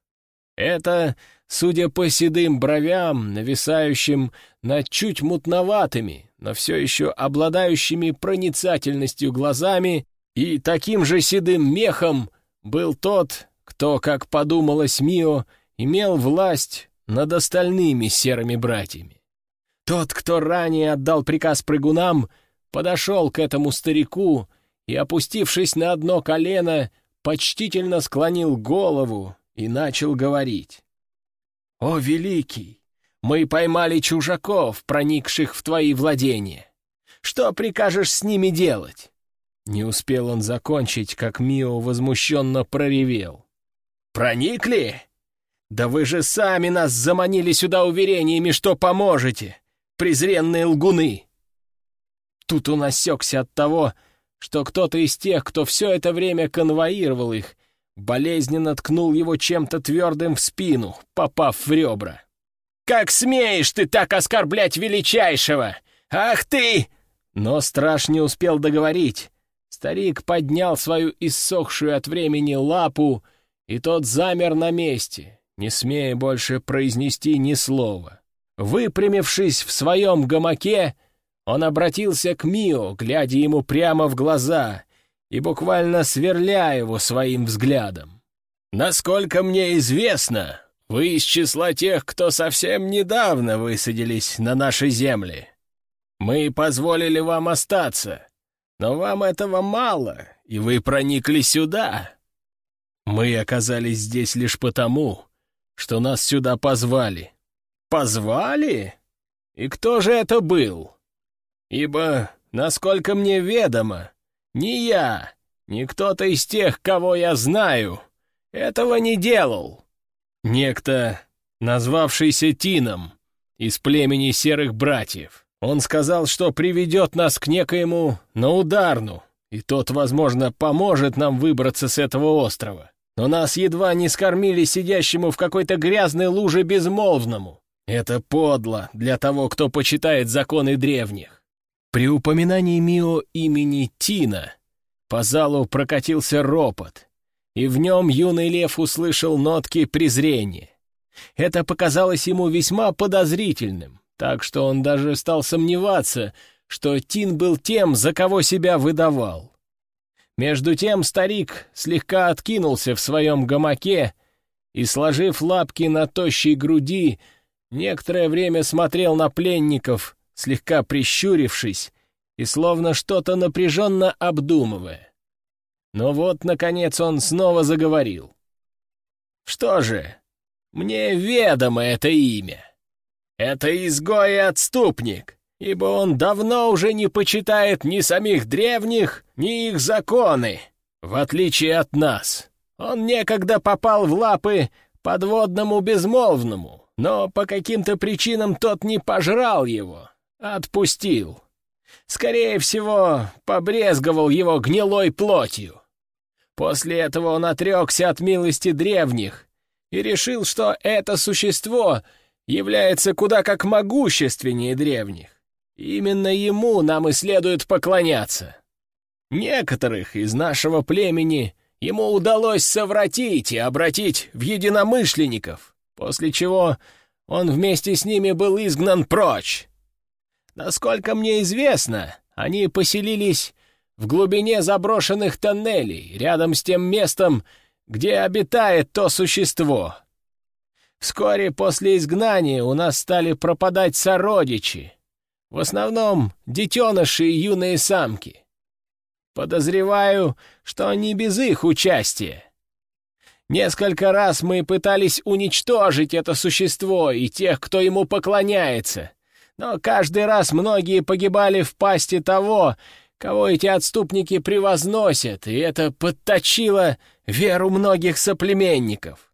Это, судя по седым бровям, нависающим над чуть мутноватыми, но все еще обладающими проницательностью глазами и таким же седым мехом был тот, кто, как подумалось Мио, имел власть над остальными серыми братьями. Тот, кто ранее отдал приказ прыгунам, подошел к этому старику и, опустившись на одно колено, почтительно склонил голову и начал говорить. «О, великий! Мы поймали чужаков, проникших в твои владения. Что прикажешь с ними делать?» Не успел он закончить, как Мио возмущенно проревел. «Проникли? Да вы же сами нас заманили сюда уверениями, что поможете, презренные лгуны!» Тут он осекся от того, что кто-то из тех, кто все это время конвоировал их, болезненно ткнул его чем-то твердым в спину, попав в ребра. Как смеешь ты так оскорблять величайшего? Ах ты!» Но страж не успел договорить. Старик поднял свою иссохшую от времени лапу, и тот замер на месте, не смея больше произнести ни слова. Выпрямившись в своем гамаке, он обратился к Мио, глядя ему прямо в глаза и буквально сверля его своим взглядом. «Насколько мне известно, вы из числа тех, кто совсем недавно высадились на нашей земле. Мы позволили вам остаться, но вам этого мало, и вы проникли сюда. Мы оказались здесь лишь потому, что нас сюда позвали. Позвали? И кто же это был? Ибо, насколько мне ведомо, ни я, ни кто-то из тех, кого я знаю, этого не делал. Некто, назвавшийся Тином, из племени серых братьев. Он сказал, что приведет нас к некоему Наударну, и тот, возможно, поможет нам выбраться с этого острова. но нас едва не скормили сидящему в какой-то грязной луже безмолвному. Это подло для того, кто почитает законы древних. При упоминании Мио имени Тина по залу прокатился ропот, и в нем юный лев услышал нотки презрения. Это показалось ему весьма подозрительным, так что он даже стал сомневаться, что Тин был тем, за кого себя выдавал. Между тем старик слегка откинулся в своем гамаке и, сложив лапки на тощей груди, некоторое время смотрел на пленников, слегка прищурившись и словно что-то напряженно обдумывая. Но вот, наконец, он снова заговорил. «Что же, мне ведомо это имя. Это изгой и отступник, ибо он давно уже не почитает ни самих древних, ни их законы, в отличие от нас. Он некогда попал в лапы подводному безмолвному, но по каким-то причинам тот не пожрал его, отпустил. Скорее всего, побрезговал его гнилой плотью. После этого он отрекся от милости древних и решил, что это существо является куда как могущественнее древних. Именно ему нам и следует поклоняться. Некоторых из нашего племени ему удалось совратить и обратить в единомышленников, после чего он вместе с ними был изгнан прочь. Насколько мне известно, они поселились в глубине заброшенных тоннелей, рядом с тем местом, где обитает то существо. Вскоре после изгнания у нас стали пропадать сородичи, в основном детеныши и юные самки. Подозреваю, что не без их участия. Несколько раз мы пытались уничтожить это существо и тех, кто ему поклоняется, но каждый раз многие погибали в пасти того, кого эти отступники превозносят, и это подточило веру многих соплеменников.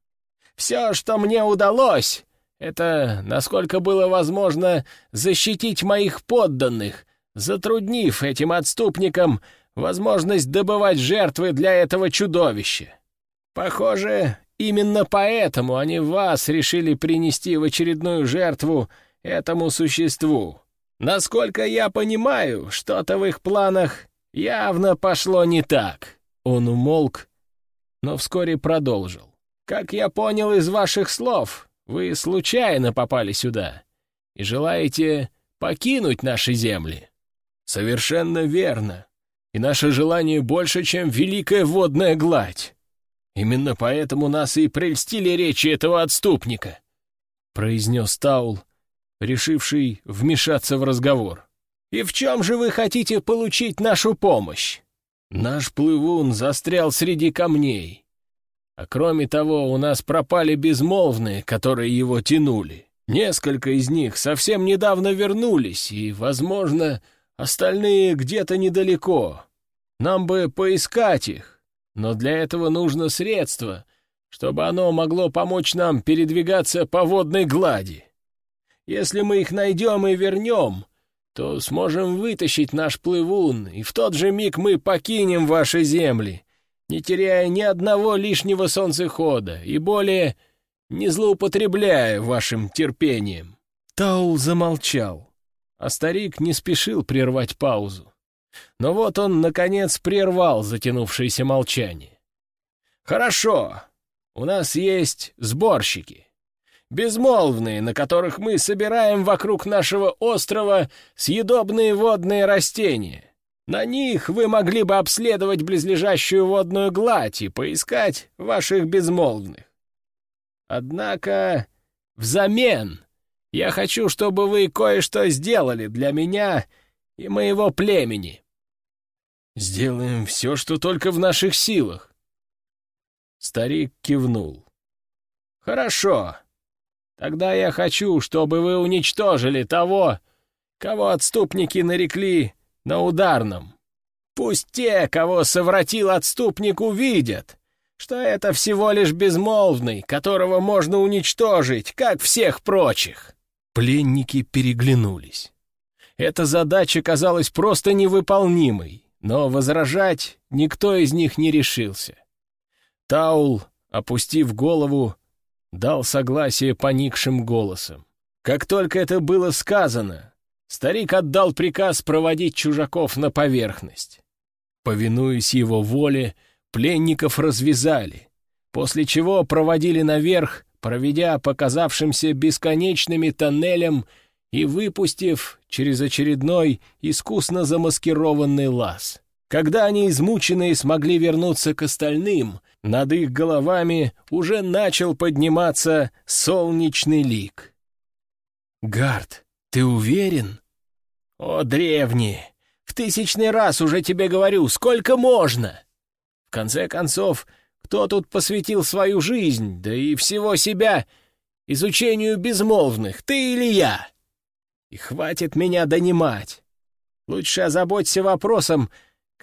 Все, что мне удалось, это, насколько было возможно, защитить моих подданных, затруднив этим отступникам возможность добывать жертвы для этого чудовища. Похоже, именно поэтому они вас решили принести в очередную жертву этому существу. Насколько я понимаю, что-то в их планах явно пошло не так. Он умолк, но вскоре продолжил. Как я понял из ваших слов, вы случайно попали сюда и желаете покинуть наши земли. Совершенно верно. И наше желание больше, чем великая водная гладь. Именно поэтому нас и прельстили речи этого отступника, — произнес Таул, решивший вмешаться в разговор. «И в чем же вы хотите получить нашу помощь? Наш плывун застрял среди камней, а кроме того, у нас пропали безмолвные, которые его тянули. Несколько из них совсем недавно вернулись, и, возможно, остальные где-то недалеко. Нам бы поискать их, но для этого нужно средство, чтобы оно могло помочь нам передвигаться по водной глади. Если мы их найдем и вернем, то сможем вытащить наш плывун, и в тот же миг мы покинем ваши земли, не теряя ни одного лишнего солнцехода и более не злоупотребляя вашим терпением». Таул замолчал, а старик не спешил прервать паузу. Но вот он, наконец, прервал затянувшееся молчание. «Хорошо, у нас есть сборщики, безмолвные, на которых мы собираем вокруг нашего острова съедобные водные растения. На них вы могли бы обследовать близлежащую водную гладь и поискать ваших безмолвных. Однако взамен я хочу, чтобы вы кое-что сделали для меня и моего племени. Сделаем все, что только в наших силах. Старик кивнул. Хорошо. Тогда я хочу, чтобы вы уничтожили того, кого отступники нарекли на ударном. Пусть те, кого совратил отступник, увидят, что это всего лишь безмолвный, которого можно уничтожить, как всех прочих». Пленники переглянулись. Эта задача казалась просто невыполнимой, но возражать никто из них не решился. Таул опустив голову, дал согласие поникшим голосом. Как только это было сказано, старик отдал приказ проводить чужаков на поверхность. Повинуясь его воле, пленников развязали, после чего проводили наверх, проведя показавшимся бесконечными тоннелем и выпустив через очередной искусно замаскированный лаз. Когда они, измученные, смогли вернуться к остальным, над их головами уже начал подниматься солнечный лик. «Гард, ты уверен?» «О, древний! В тысячный раз уже тебе говорю, сколько можно!» В конце концов, кто тут посвятил свою жизнь, да и всего себя, изучению безмолвных, ты или я? И хватит меня донимать. Лучше озаботься вопросом,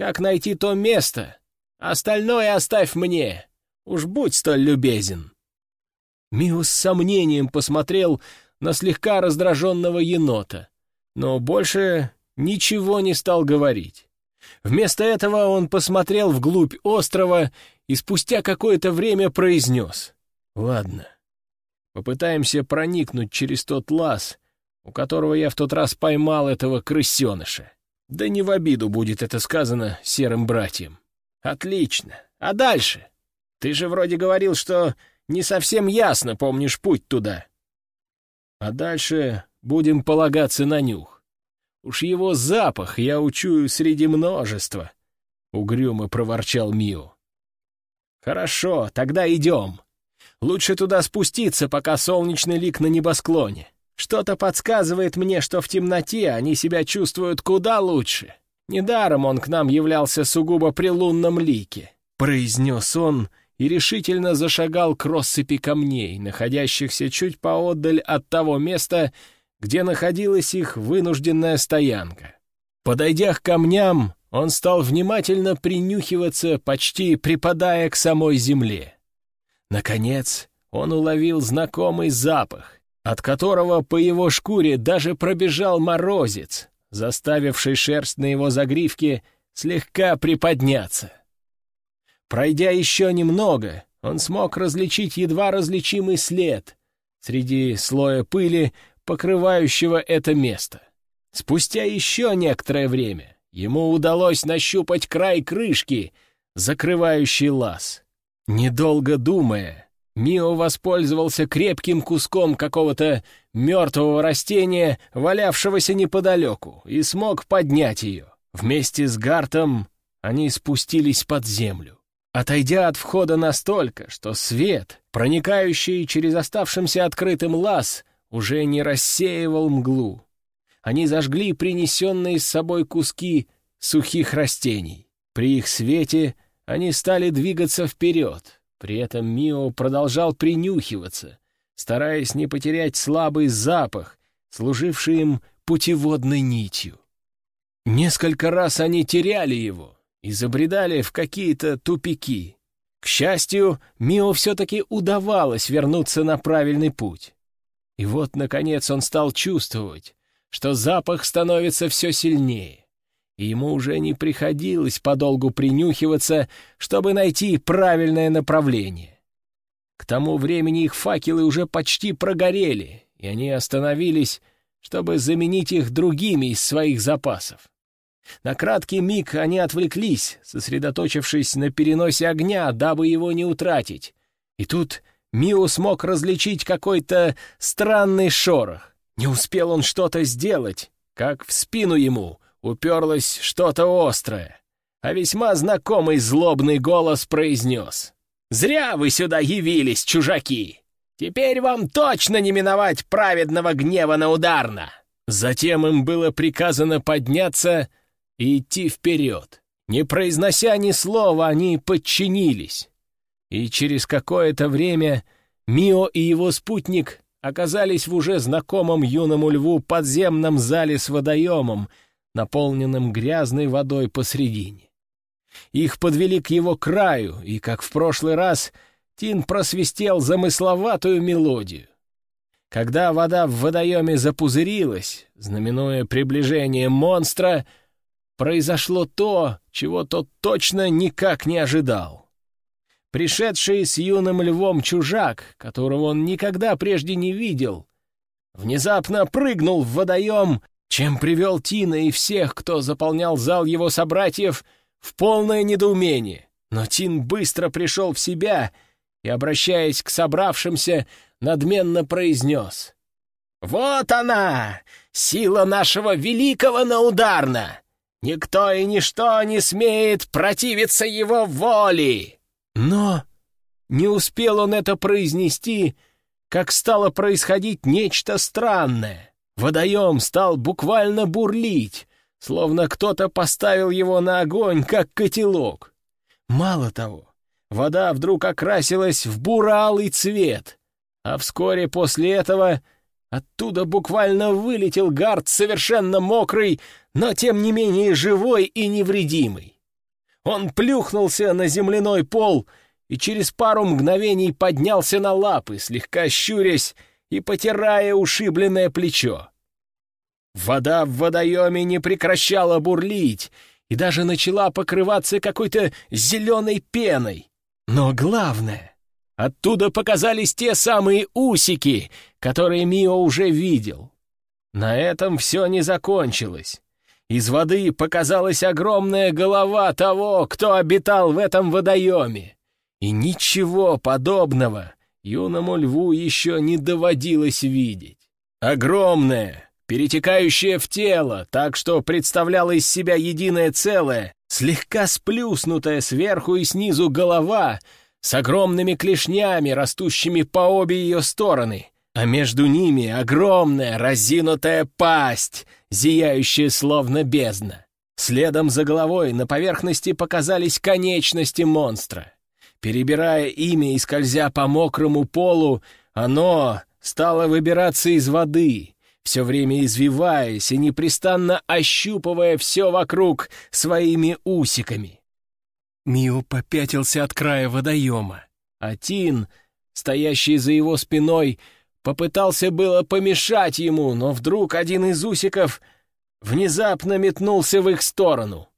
как найти то место. Остальное оставь мне. Уж будь столь любезен». Миус с сомнением посмотрел на слегка раздраженного енота, но больше ничего не стал говорить. Вместо этого он посмотрел вглубь острова и спустя какое-то время произнес. «Ладно, попытаемся проникнуть через тот лаз, у которого я в тот раз поймал этого крысеныша. Да не в обиду будет это сказано серым братьям. Отлично. А дальше? Ты же вроде говорил, что не совсем ясно помнишь путь туда. А дальше будем полагаться на нюх. Уж его запах я учую среди множества, — угрюмо проворчал Мио. Хорошо, тогда идем. Лучше туда спуститься, пока солнечный лик на небосклоне. Что-то подсказывает мне, что в темноте они себя чувствуют куда лучше. Недаром он к нам являлся сугубо при лунном лике», — произнес он и решительно зашагал к россыпи камней, находящихся чуть поотдаль от того места, где находилась их вынужденная стоянка. Подойдя к камням, он стал внимательно принюхиваться, почти припадая к самой земле. Наконец, он уловил знакомый запах, от которого по его шкуре даже пробежал морозец, заставивший шерсть на его загривке слегка приподняться. Пройдя еще немного, он смог различить едва различимый след среди слоя пыли, покрывающего это место. Спустя еще некоторое время ему удалось нащупать край крышки, закрывающий лаз. Недолго думая, Мио воспользовался крепким куском какого-то мертвого растения, валявшегося неподалеку, и смог поднять ее. Вместе с Гартом они спустились под землю. Отойдя от входа настолько, что свет, проникающий через оставшимся открытым лаз, уже не рассеивал мглу. Они зажгли принесенные с собой куски сухих растений. При их свете они стали двигаться вперед — при этом Мио продолжал принюхиваться, стараясь не потерять слабый запах, служивший им путеводной нитью. Несколько раз они теряли его и забредали в какие-то тупики. К счастью, Мио все-таки удавалось вернуться на правильный путь. И вот, наконец, он стал чувствовать, что запах становится все сильнее и ему уже не приходилось подолгу принюхиваться, чтобы найти правильное направление. К тому времени их факелы уже почти прогорели, и они остановились, чтобы заменить их другими из своих запасов. На краткий миг они отвлеклись, сосредоточившись на переносе огня, дабы его не утратить. И тут Мио смог различить какой-то странный шорох. Не успел он что-то сделать, как в спину ему уперлось что-то острое, а весьма знакомый злобный голос произнес. «Зря вы сюда явились, чужаки! Теперь вам точно не миновать праведного гнева на ударно!» Затем им было приказано подняться и идти вперед. Не произнося ни слова, они подчинились. И через какое-то время Мио и его спутник оказались в уже знакомом юному льву подземном зале с водоемом, наполненным грязной водой посредине. Их подвели к его краю, и, как в прошлый раз, Тин просвистел замысловатую мелодию. Когда вода в водоеме запузырилась, знаменуя приближение монстра, произошло то, чего тот точно никак не ожидал. пришедший с юным львом чужак, которого он никогда прежде не видел, внезапно прыгнул в водоем, чем привел Тина и всех, кто заполнял зал его собратьев, в полное недоумение. Но Тин быстро пришел в себя и, обращаясь к собравшимся, надменно произнес. «Вот она, сила нашего великого Наударна! Никто и ничто не смеет противиться его воле!» Но не успел он это произнести, как стало происходить нечто странное. Водоем стал буквально бурлить, словно кто-то поставил его на огонь, как котелок. Мало того, вода вдруг окрасилась в буралый цвет, а вскоре после этого оттуда буквально вылетел гард совершенно мокрый, но тем не менее живой и невредимый. Он плюхнулся на земляной пол и через пару мгновений поднялся на лапы, слегка щурясь и потирая ушибленное плечо. Вода в водоеме не прекращала бурлить и даже начала покрываться какой-то зеленой пеной. Но главное, оттуда показались те самые усики, которые Мио уже видел. На этом все не закончилось. Из воды показалась огромная голова того, кто обитал в этом водоеме. И ничего подобного юному льву еще не доводилось видеть. Огромная, перетекающая в тело, так что представляла из себя единое целое, слегка сплюснутая сверху и снизу голова с огромными клешнями, растущими по обе ее стороны, а между ними огромная разинутая пасть, зияющая словно бездна. Следом за головой на поверхности показались конечности монстра. Перебирая ими и скользя по мокрому полу, оно стало выбираться из воды, все время извиваясь и непрестанно ощупывая все вокруг своими усиками. Мио попятился от края водоема, а Тин, стоящий за его спиной, Попытался было помешать ему, но вдруг один из усиков внезапно метнулся в их сторону.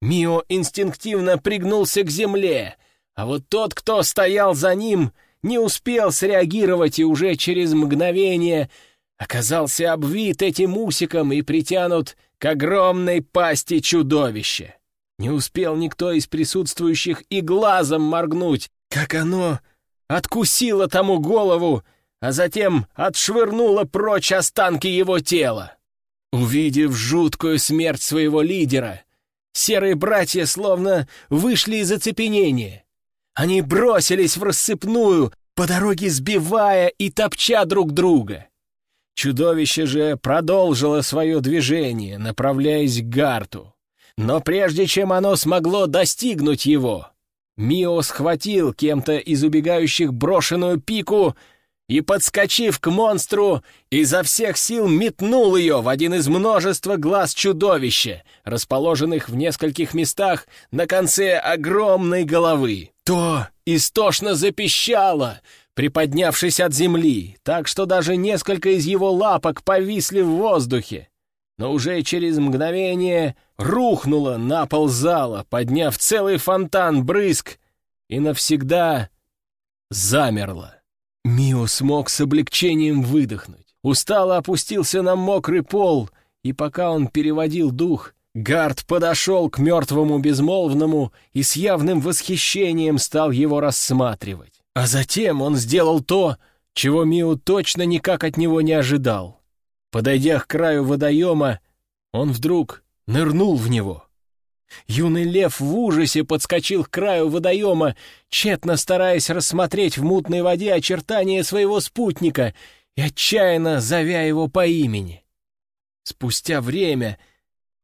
Мио инстинктивно пригнулся к земле, а вот тот, кто стоял за ним, не успел среагировать и уже через мгновение оказался обвит этим усиком и притянут к огромной пасти чудовища. Не успел никто из присутствующих и глазом моргнуть, как оно откусило тому голову а затем отшвырнула прочь останки его тела. Увидев жуткую смерть своего лидера, серые братья словно вышли из оцепенения. Они бросились в рассыпную, по дороге сбивая и топча друг друга. Чудовище же продолжило свое движение, направляясь к Гарту. Но прежде чем оно смогло достигнуть его, Мио схватил кем-то из убегающих брошенную пику и, подскочив к монстру, изо всех сил метнул ее в один из множества глаз чудовища, расположенных в нескольких местах на конце огромной головы. То истошно запищало, приподнявшись от земли, так что даже несколько из его лапок повисли в воздухе. Но уже через мгновение рухнуло на пол зала, подняв целый фонтан брызг, и навсегда замерло. Мио смог с облегчением выдохнуть. Устало опустился на мокрый пол, и пока он переводил дух, Гард подошел к мертвому безмолвному и с явным восхищением стал его рассматривать. А затем он сделал то, чего Мио точно никак от него не ожидал. Подойдя к краю водоема, он вдруг нырнул в него. Юный лев в ужасе подскочил к краю водоема, тщетно стараясь рассмотреть в мутной воде очертания своего спутника и отчаянно зовя его по имени. Спустя время,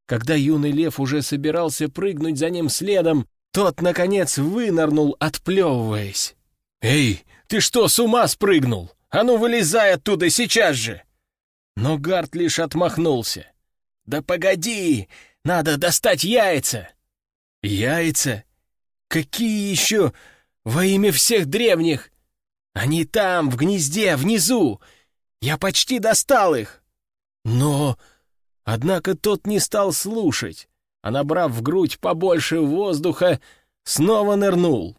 когда юный лев уже собирался прыгнуть за ним следом, тот, наконец, вынырнул, отплевываясь. «Эй, ты что, с ума спрыгнул? А ну, вылезай оттуда сейчас же!» Но Гард лишь отмахнулся. «Да погоди! Надо достать яйца!» «Яйца? Какие еще? Во имя всех древних! Они там, в гнезде, внизу! Я почти достал их!» Но... Однако тот не стал слушать, а, набрав в грудь побольше воздуха, снова нырнул.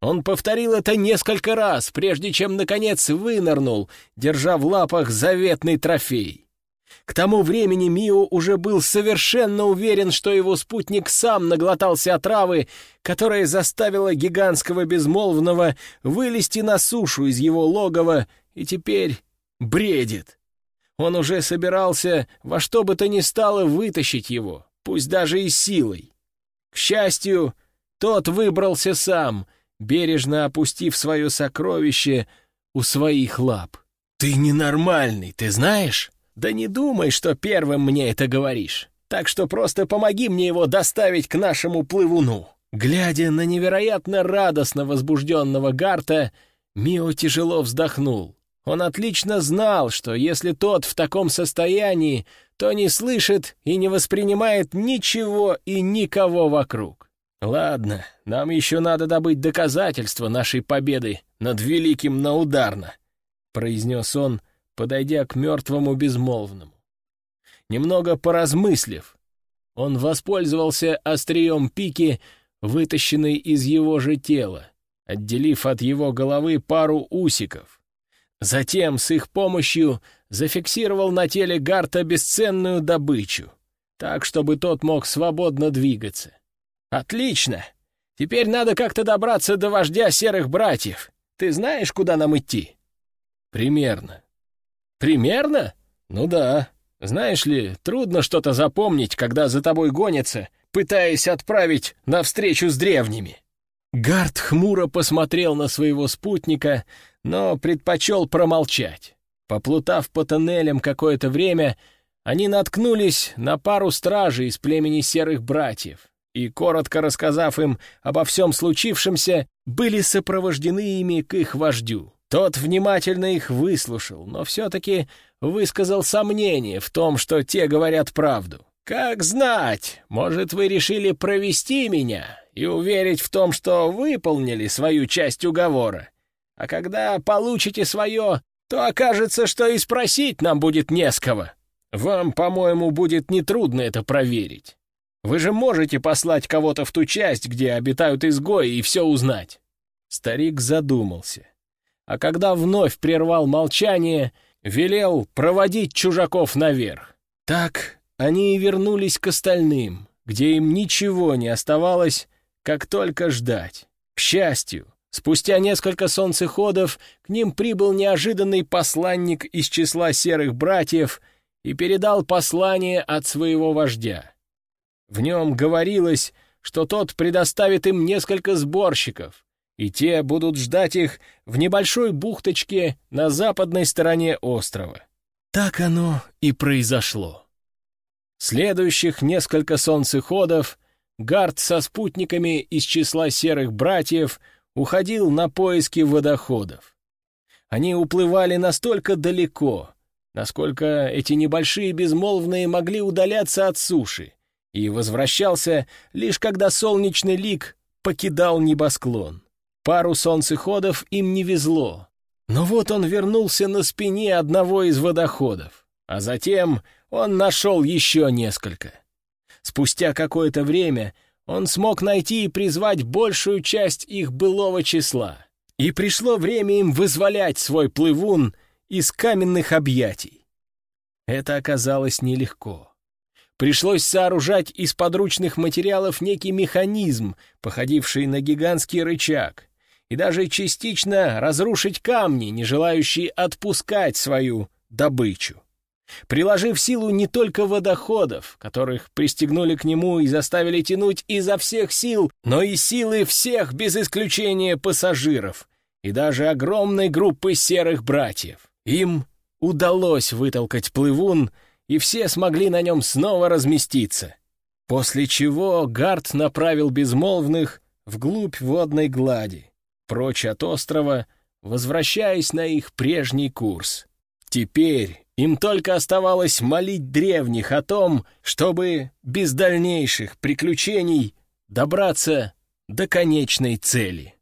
Он повторил это несколько раз, прежде чем, наконец, вынырнул, держа в лапах заветный трофей. К тому времени Мио уже был совершенно уверен, что его спутник сам наглотался отравы, которая заставила гигантского безмолвного вылезти на сушу из его логова и теперь бредит. Он уже собирался во что бы то ни стало вытащить его, пусть даже и силой. К счастью, тот выбрался сам, бережно опустив свое сокровище у своих лап. «Ты ненормальный, ты знаешь?» «Да не думай, что первым мне это говоришь. Так что просто помоги мне его доставить к нашему плывуну». Глядя на невероятно радостно возбужденного Гарта, Мио тяжело вздохнул. Он отлично знал, что если тот в таком состоянии, то не слышит и не воспринимает ничего и никого вокруг. «Ладно, нам еще надо добыть доказательства нашей победы над великим Наударно», — произнес он, — подойдя к мертвому безмолвному. Немного поразмыслив, он воспользовался острием пики, вытащенной из его же тела, отделив от его головы пару усиков. Затем с их помощью зафиксировал на теле Гарта бесценную добычу, так, чтобы тот мог свободно двигаться. «Отлично! Теперь надо как-то добраться до вождя серых братьев. Ты знаешь, куда нам идти?» «Примерно. «Примерно? Ну да. Знаешь ли, трудно что-то запомнить, когда за тобой гонятся, пытаясь отправить на встречу с древними». Гард хмуро посмотрел на своего спутника, но предпочел промолчать. Поплутав по тоннелям какое-то время, они наткнулись на пару стражей из племени серых братьев и, коротко рассказав им обо всем случившемся, были сопровождены ими к их вождю. Тот внимательно их выслушал, но все-таки высказал сомнение в том, что те говорят правду. «Как знать, может, вы решили провести меня и уверить в том, что выполнили свою часть уговора. А когда получите свое, то окажется, что и спросить нам будет не с кого. Вам, по-моему, будет нетрудно это проверить. Вы же можете послать кого-то в ту часть, где обитают изгои, и все узнать». Старик задумался а когда вновь прервал молчание, велел проводить чужаков наверх. Так они и вернулись к остальным, где им ничего не оставалось, как только ждать. К счастью, спустя несколько солнцеходов к ним прибыл неожиданный посланник из числа серых братьев и передал послание от своего вождя. В нем говорилось, что тот предоставит им несколько сборщиков, и те будут ждать их в небольшой бухточке на западной стороне острова. Так оно и произошло. Следующих несколько солнцеходов Гард со спутниками из числа серых братьев уходил на поиски водоходов. Они уплывали настолько далеко, насколько эти небольшие безмолвные могли удаляться от суши, и возвращался лишь когда солнечный лик покидал небосклон. Пару солнцеходов им не везло. Но вот он вернулся на спине одного из водоходов, а затем он нашел еще несколько. Спустя какое-то время он смог найти и призвать большую часть их былого числа. И пришло время им вызволять свой плывун из каменных объятий. Это оказалось нелегко. Пришлось сооружать из подручных материалов некий механизм, походивший на гигантский рычаг, и даже частично разрушить камни, не желающие отпускать свою добычу. Приложив силу не только водоходов, которых пристегнули к нему и заставили тянуть изо всех сил, но и силы всех без исключения пассажиров и даже огромной группы серых братьев. Им удалось вытолкать плывун, и все смогли на нем снова разместиться. После чего Гард направил безмолвных вглубь водной глади прочь от острова, возвращаясь на их прежний курс. Теперь им только оставалось молить древних о том, чтобы без дальнейших приключений добраться до конечной цели.